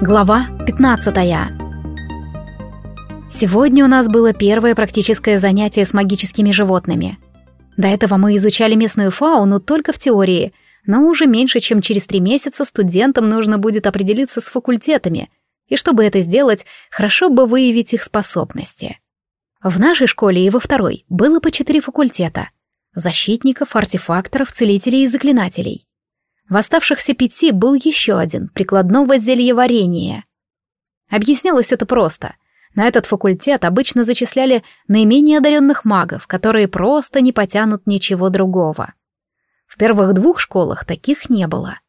Глава 15 Сегодня у нас было первое практическое занятие с магическими животными. До этого мы изучали местную фауну только в теории, но уже меньше, чем через три месяца студентам нужно будет определиться с факультетами, и чтобы это сделать, хорошо бы выявить их способности. В нашей школе и во второй было по четыре факультета — защитников, артефакторов, целителей и заклинателей. В оставшихся пяти был еще один — прикладного зельеварения. Объяснялось это просто. На этот факультет обычно зачисляли наименее одаренных магов, которые просто не потянут ничего другого. В первых двух школах таких не было.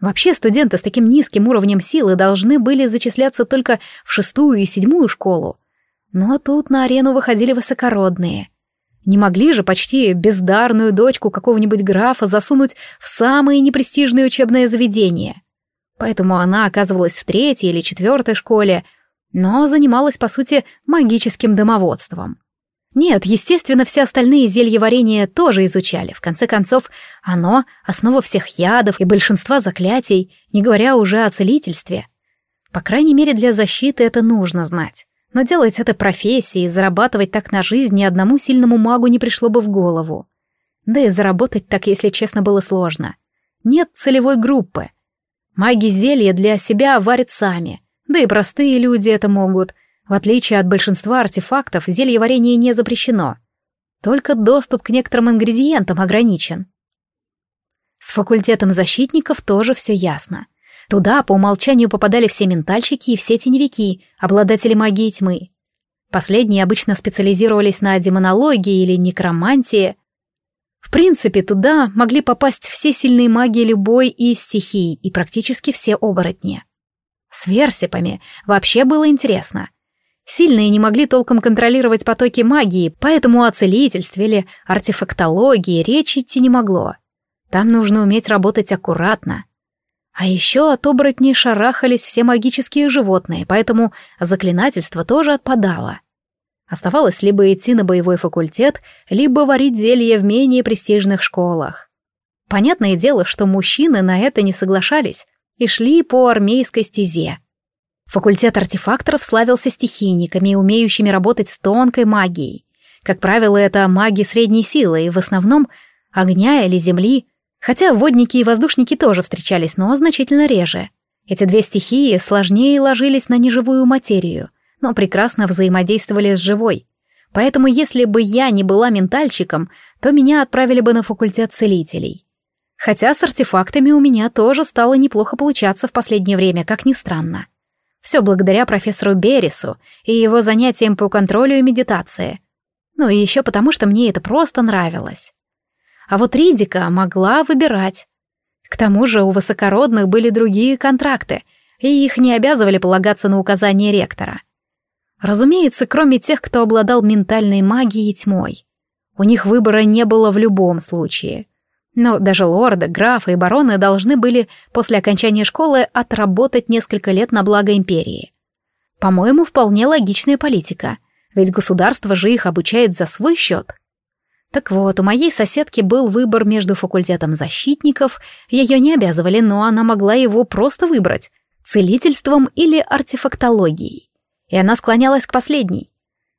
Вообще студенты с таким низким уровнем силы должны были зачисляться только в шестую и седьмую школу. Но тут на арену выходили высокородные. Не могли же почти бездарную дочку какого-нибудь графа засунуть в самое непрестижное учебное заведение. Поэтому она оказывалась в третьей или четвертой школе, но занималась, по сути, магическим домоводством. Нет, естественно, все остальные зелья варенья тоже изучали. В конце концов, оно — основа всех ядов и большинства заклятий, не говоря уже о целительстве. По крайней мере, для защиты это нужно знать. Но делать это профессией, зарабатывать так на жизнь ни одному сильному магу не пришло бы в голову. Да и заработать так, если честно, было сложно. Нет целевой группы. Маги зелья для себя варят сами, да и простые люди это могут. В отличие от большинства артефактов, зелье варенье не запрещено. Только доступ к некоторым ингредиентам ограничен. С факультетом защитников тоже все ясно. Туда по умолчанию попадали все ментальщики и все теневики, обладатели магии тьмы. Последние обычно специализировались на демонологии или некромантии. В принципе, туда могли попасть все сильные маги любой из стихий и практически все оборотни. С версипами вообще было интересно. Сильные не могли толком контролировать потоки магии, поэтому о целительстве или артефактологии речи идти не могло. Там нужно уметь работать аккуратно. А еще от оборотней шарахались все магические животные, поэтому заклинательство тоже отпадало. Оставалось либо идти на боевой факультет, либо варить зелье в менее престижных школах. Понятное дело, что мужчины на это не соглашались и шли по армейской стезе. Факультет артефакторов славился стихийниками, умеющими работать с тонкой магией. Как правило, это маги средней силы и в основном огня или земли, Хотя водники и воздушники тоже встречались, но значительно реже. Эти две стихии сложнее ложились на неживую материю, но прекрасно взаимодействовали с живой. Поэтому если бы я не была ментальщиком, то меня отправили бы на факультет целителей. Хотя с артефактами у меня тоже стало неплохо получаться в последнее время, как ни странно. Все благодаря профессору Берису и его занятиям по контролю и медитации. Ну и еще потому, что мне это просто нравилось. А вот Ридика могла выбирать. К тому же у высокородных были другие контракты, и их не обязывали полагаться на указания ректора. Разумеется, кроме тех, кто обладал ментальной магией и тьмой. У них выбора не было в любом случае. Но даже лорды, графы и бароны должны были после окончания школы отработать несколько лет на благо империи. По-моему, вполне логичная политика, ведь государство же их обучает за свой счет. Так вот, у моей соседки был выбор между факультетом защитников, ее не обязывали, но она могла его просто выбрать, целительством или артефактологией. И она склонялась к последней.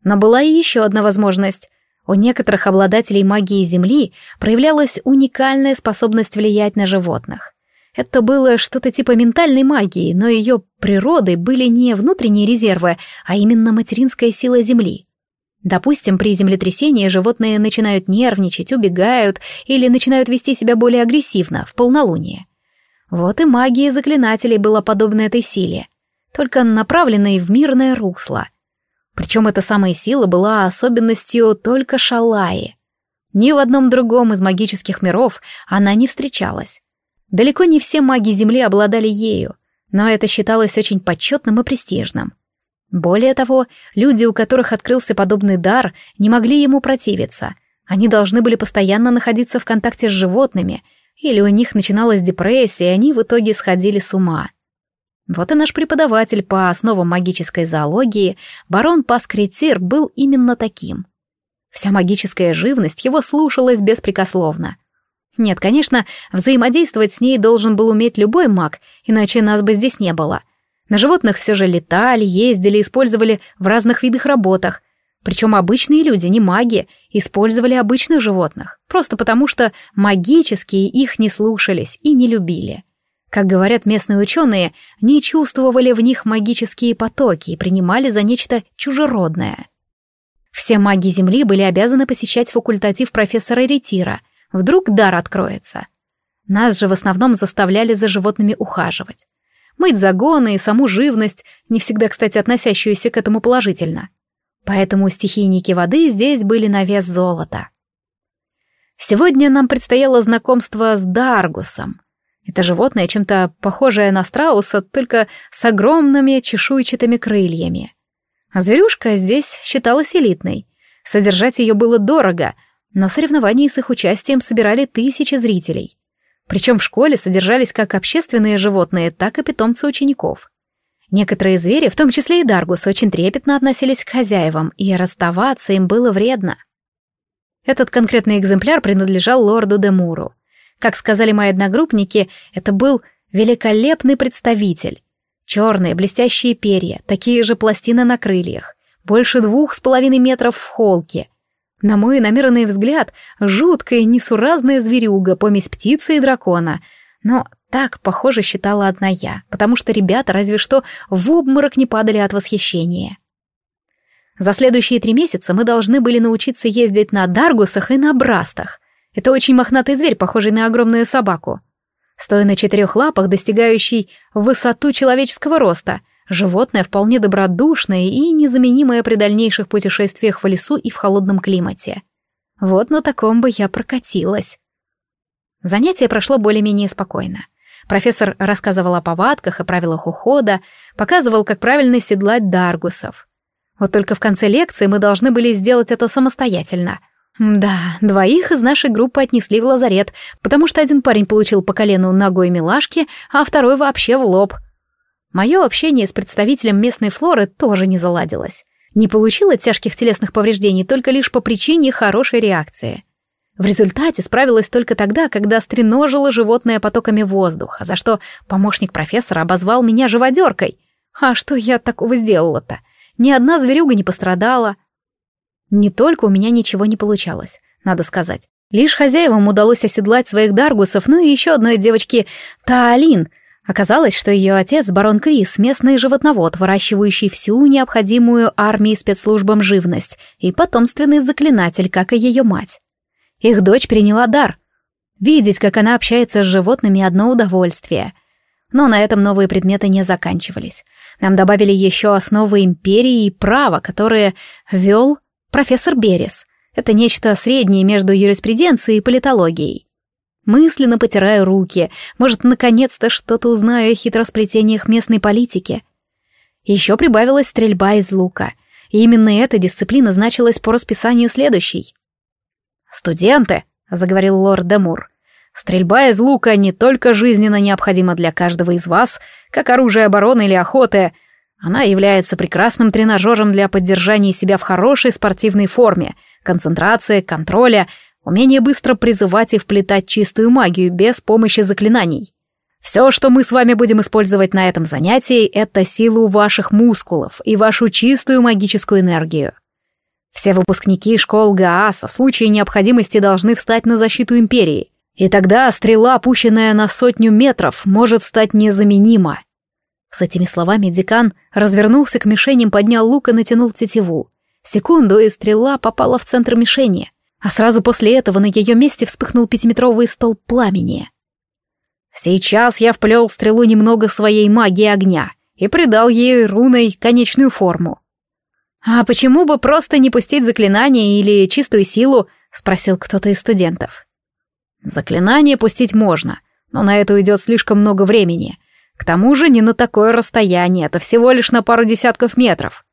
Но была и еще одна возможность. У некоторых обладателей магии Земли проявлялась уникальная способность влиять на животных. Это было что-то типа ментальной магии, но ее природой были не внутренние резервы, а именно материнская сила Земли. Допустим, при землетрясении животные начинают нервничать, убегают или начинают вести себя более агрессивно в полнолуние. Вот и магия заклинателей была подобна этой силе, только направленной в мирное русло. Причем эта самая сила была особенностью только Шалаи. Ни в одном другом из магических миров она не встречалась. Далеко не все маги Земли обладали ею, но это считалось очень почетным и престижным. Более того, люди, у которых открылся подобный дар, не могли ему противиться. Они должны были постоянно находиться в контакте с животными, или у них начиналась депрессия, и они в итоге сходили с ума. Вот и наш преподаватель по основам магической зоологии, барон Паскритир, был именно таким. Вся магическая живность его слушалась беспрекословно. Нет, конечно, взаимодействовать с ней должен был уметь любой маг, иначе нас бы здесь не было — На животных все же летали, ездили, использовали в разных видах работах. Причем обычные люди, не маги, использовали обычных животных, просто потому что магические их не слушались и не любили. Как говорят местные ученые, не чувствовали в них магические потоки и принимали за нечто чужеродное. Все маги Земли были обязаны посещать факультатив профессора Ретира. Вдруг дар откроется. Нас же в основном заставляли за животными ухаживать. Мыть загоны и саму живность, не всегда, кстати, относящуюся к этому положительно. Поэтому стихийники воды здесь были на вес золота. Сегодня нам предстояло знакомство с Даргусом. Это животное чем-то похожее на страуса, только с огромными чешуйчатыми крыльями. А зверюшка здесь считалась элитной. Содержать ее было дорого, но соревнования с их участием собирали тысячи зрителей. Причем в школе содержались как общественные животные, так и питомцы учеников. Некоторые звери, в том числе и Даргус, очень трепетно относились к хозяевам, и расставаться им было вредно. Этот конкретный экземпляр принадлежал лорду Демуру. Как сказали мои одногруппники, это был великолепный представитель. Черные блестящие перья, такие же пластины на крыльях, больше двух с половиной метров в холке. На мой намеренный взгляд, жуткая несуразная зверюга, помесь птицы и дракона. Но так, похоже, считала одна я, потому что ребята разве что в обморок не падали от восхищения. За следующие три месяца мы должны были научиться ездить на даргусах и на брастах. Это очень мохнатый зверь, похожий на огромную собаку. Стоя на четырех лапах, достигающий высоту человеческого роста, животное вполне добродушное и незаменимое при дальнейших путешествиях в лесу и в холодном климате. Вот на таком бы я прокатилась. Занятие прошло более-менее спокойно. Профессор рассказывал о повадках и правилах ухода, показывал, как правильно седлать даргусов. Вот только в конце лекции мы должны были сделать это самостоятельно — да, двоих из нашей группы отнесли в лазарет, потому что один парень получил по колену ногой милашки, а второй вообще в лоб. Мое общение с представителем местной флоры тоже не заладилось. Не получила тяжких телесных повреждений только лишь по причине хорошей реакции. В результате справилась только тогда, когда стреножила животное потоками воздуха, за что помощник профессора обозвал меня живодеркой. А что я такого сделала-то? Ни одна зверюга не пострадала, не только у меня ничего не получалось, надо сказать. Лишь хозяевам удалось оседлать своих даргусов, ну и еще одной девочке Таалин. Оказалось, что ее отец, барон Крис, местный животновод, выращивающий всю необходимую армии спецслужбам живность, и потомственный заклинатель, как и ее мать. Их дочь приняла дар. Видеть, как она общается с животными, одно удовольствие. Но на этом новые предметы не заканчивались. Нам добавили еще основы империи и права, которые вел профессор Берес. Это нечто среднее между юриспруденцией и политологией. Мысленно потираю руки, может, наконец-то что-то узнаю о хитросплетениях местной политики. Еще прибавилась стрельба из лука, и именно эта дисциплина значилась по расписанию следующей. «Студенты», — заговорил лорд Демур, — «стрельба из лука не только жизненно необходима для каждого из вас, как оружие обороны или охоты, она является прекрасным тренажером для поддержания себя в хорошей спортивной форме, концентрации, контроля, умение быстро призывать и вплетать чистую магию без помощи заклинаний. Все, что мы с вами будем использовать на этом занятии, это силу ваших мускулов и вашу чистую магическую энергию. Все выпускники школ Гааса в случае необходимости должны встать на защиту Империи, и тогда стрела, опущенная на сотню метров, может стать незаменима. С этими словами декан развернулся к мишеням, поднял лук и натянул тетиву. Секунду, и стрела попала в центр мишени, а сразу после этого на ее месте вспыхнул пятиметровый столб пламени. Сейчас я вплел стрелу немного своей магии огня и придал ей руной конечную форму. «А почему бы просто не пустить заклинание или чистую силу?» — спросил кто-то из студентов. «Заклинание пустить можно, но на это уйдет слишком много времени, к тому же не на такое расстояние, это всего лишь на пару десятков метров.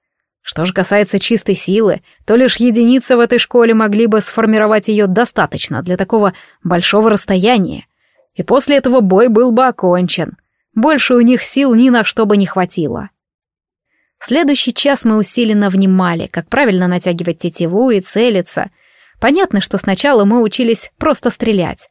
Что же касается чистой силы, то лишь единицы в этой школе могли бы сформировать ее достаточно для такого большого расстояния. И после этого бой был бы окончен. Больше у них сил ни на что бы не хватило. Следующий час мы усиленно внимали, как правильно натягивать тетиву и целиться. Понятно, что сначала мы учились просто стрелять.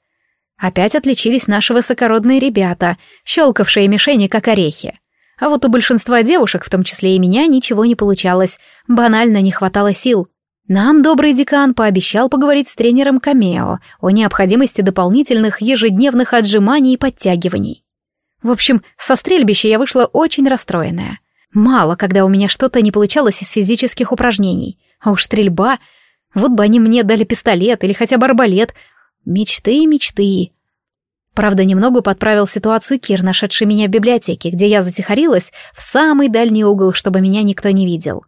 Опять отличились наши высокородные ребята, щелкавшие мишени как орехи. А вот у большинства девушек, в том числе и меня, ничего не получалось. Банально не хватало сил. Нам добрый декан пообещал поговорить с тренером Камео о необходимости дополнительных ежедневных отжиманий и подтягиваний. В общем, со стрельбища я вышла очень расстроенная. Мало, когда у меня что-то не получалось из физических упражнений. А уж стрельба... Вот бы они мне дали пистолет или хотя бы арбалет. Мечты, мечты. Правда, немного подправил ситуацию Кир, нашедший меня в библиотеке, где я затихарилась в самый дальний угол, чтобы меня никто не видел.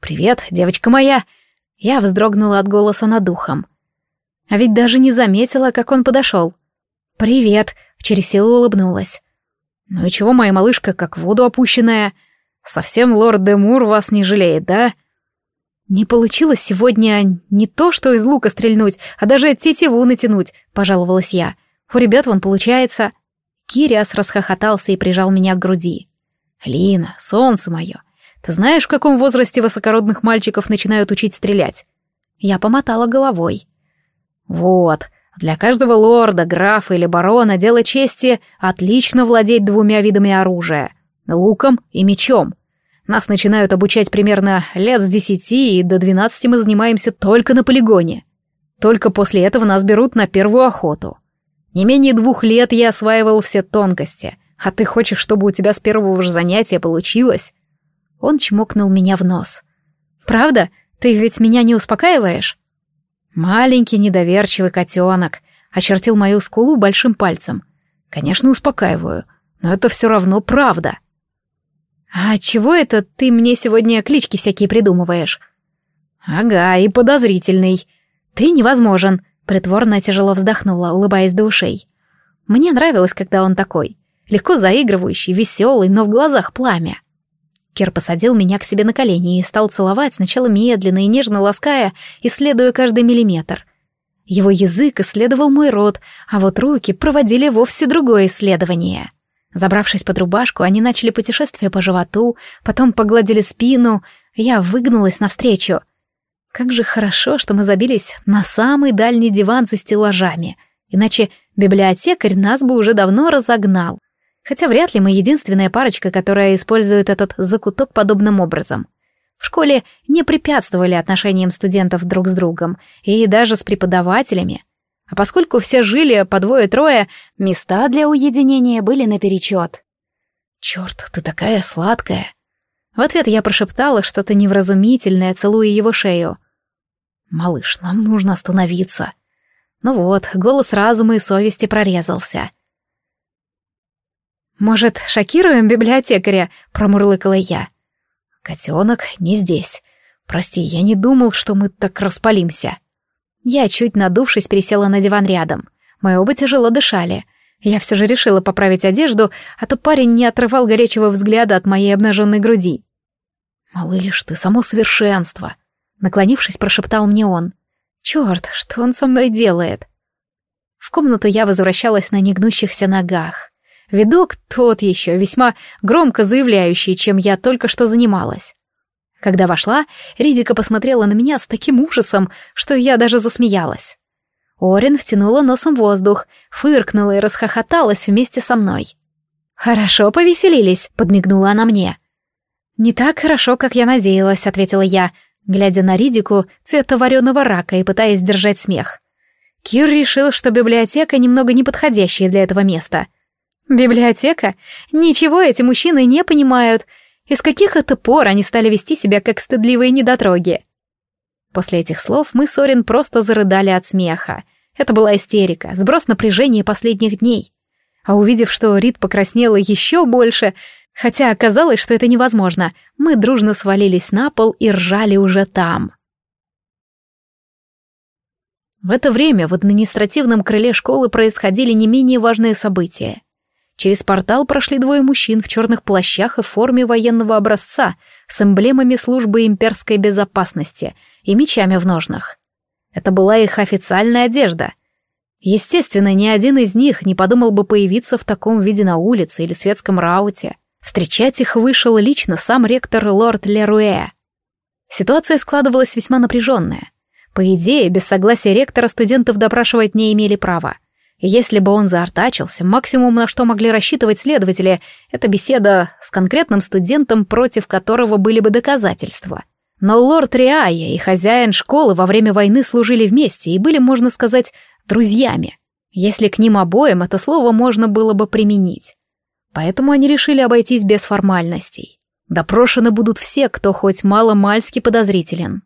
«Привет, девочка моя!» Я вздрогнула от голоса над духом. А ведь даже не заметила, как он подошел. «Привет!» — через силу улыбнулась. «Ну и чего моя малышка, как в воду опущенная? Совсем лорд Демур вас не жалеет, да?» «Не получилось сегодня не то, что из лука стрельнуть, а даже тетиву натянуть», — пожаловалась я. «У ребят вон получается». Кириас расхохотался и прижал меня к груди. «Лина, солнце мое, ты знаешь, в каком возрасте высокородных мальчиков начинают учить стрелять?» Я помотала головой. «Вот, для каждого лорда, графа или барона дело чести отлично владеть двумя видами оружия — луком и мечом. Нас начинают обучать примерно лет с десяти, и до двенадцати мы занимаемся только на полигоне. Только после этого нас берут на первую охоту. Не менее двух лет я осваивал все тонкости, а ты хочешь, чтобы у тебя с первого же занятия получилось?» Он чмокнул меня в нос. «Правда? Ты ведь меня не успокаиваешь?» Маленький недоверчивый котенок очертил мою скулу большим пальцем. «Конечно, успокаиваю, но это все равно правда». «А чего это ты мне сегодня клички всякие придумываешь?» «Ага, и подозрительный. Ты невозможен», — притворно тяжело вздохнула, улыбаясь до ушей. «Мне нравилось, когда он такой. Легко заигрывающий, веселый, но в глазах пламя». Кир посадил меня к себе на колени и стал целовать, сначала медленно и нежно лаская, исследуя каждый миллиметр. Его язык исследовал мой рот, а вот руки проводили вовсе другое исследование. Забравшись под рубашку, они начали путешествие по животу, потом погладили спину, я выгнулась навстречу. Как же хорошо, что мы забились на самый дальний диван со стеллажами, иначе библиотекарь нас бы уже давно разогнал. Хотя вряд ли мы единственная парочка, которая использует этот закуток подобным образом. В школе не препятствовали отношениям студентов друг с другом, и даже с преподавателями — а поскольку все жили по двое-трое, места для уединения были наперечет. «Черт, ты такая сладкая!» В ответ я прошептала что-то невразумительное, целуя его шею. «Малыш, нам нужно остановиться». Ну вот, голос разума и совести прорезался. «Может, шокируем библиотекаря?» — промурлыкала я. «Котенок не здесь. Прости, я не думал, что мы так распалимся». Я, чуть надувшись, пересела на диван рядом. Мы оба тяжело дышали. Я все же решила поправить одежду, а то парень не отрывал горячего взгляда от моей обнаженной груди. «Малыш, ты само совершенство!» Наклонившись, прошептал мне он. «Черт, что он со мной делает?» В комнату я возвращалась на негнущихся ногах. Видок тот еще, весьма громко заявляющий, чем я только что занималась. Когда вошла, Ридика посмотрела на меня с таким ужасом, что я даже засмеялась. Орин втянула носом воздух, фыркнула и расхохоталась вместе со мной. «Хорошо повеселились», — подмигнула она мне. «Не так хорошо, как я надеялась», — ответила я, глядя на Ридику цвета вареного рака и пытаясь держать смех. Кир решил, что библиотека немного неподходящая для этого места. «Библиотека? Ничего эти мужчины не понимают. И с каких это пор они стали вести себя как стыдливые недотроги? После этих слов мы с Орин просто зарыдали от смеха. Это была истерика, сброс напряжения последних дней. А увидев, что Рид покраснела еще больше, хотя оказалось, что это невозможно, мы дружно свалились на пол и ржали уже там. В это время в административном крыле школы происходили не менее важные события. Через портал прошли двое мужчин в черных плащах и форме военного образца с эмблемами службы имперской безопасности и мечами в ножнах. Это была их официальная одежда. Естественно, ни один из них не подумал бы появиться в таком виде на улице или светском рауте. Встречать их вышел лично сам ректор лорд Леруэ. Ситуация складывалась весьма напряженная. По идее, без согласия ректора студентов допрашивать не имели права. Если бы он заортачился, максимум, на что могли рассчитывать следователи, это беседа с конкретным студентом, против которого были бы доказательства. Но лорд Риая и хозяин школы во время войны служили вместе и были, можно сказать, друзьями. Если к ним обоим это слово можно было бы применить. Поэтому они решили обойтись без формальностей. Допрошены будут все, кто хоть мало-мальски подозрителен.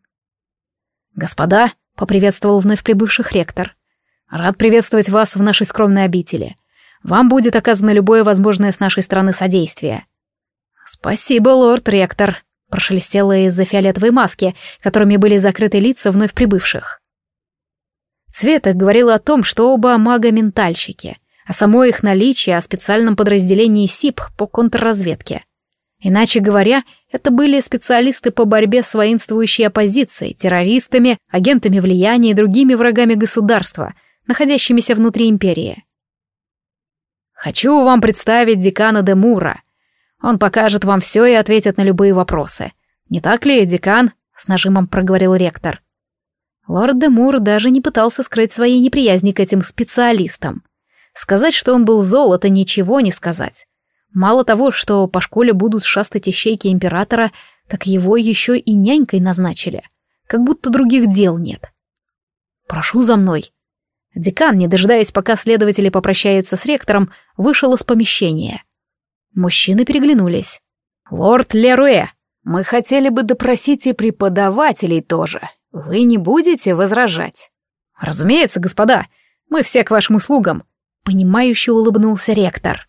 «Господа», — поприветствовал вновь прибывших ректор, — «рад приветствовать вас в нашей скромной обители. Вам будет оказано любое возможное с нашей стороны содействие». «Спасибо, лорд-ректор», — прошелестело из-за фиолетовой маски, которыми были закрыты лица вновь прибывших. Цвета говорила о том, что оба мага-ментальщики — а само их наличие о специальном подразделении СИП по контрразведке. Иначе говоря, это были специалисты по борьбе с воинствующей оппозицией, террористами, агентами влияния и другими врагами государства, находящимися внутри империи. Хочу вам представить декана де Мура. Он покажет вам все и ответит на любые вопросы. Не так ли, декан? С нажимом проговорил ректор. Лорд де Мур даже не пытался скрыть своей неприязни к этим специалистам. Сказать, что он был зол, это ничего не сказать. Мало того, что по школе будут шастать ищейки императора, так его еще и нянькой назначили. Как будто других дел нет. «Прошу за мной». Декан, не дожидаясь, пока следователи попрощаются с ректором, вышел из помещения. Мужчины переглянулись. «Лорд Леруэ, мы хотели бы допросить и преподавателей тоже. Вы не будете возражать?» «Разумеется, господа, мы все к вашим услугам», Понимающе улыбнулся ректор.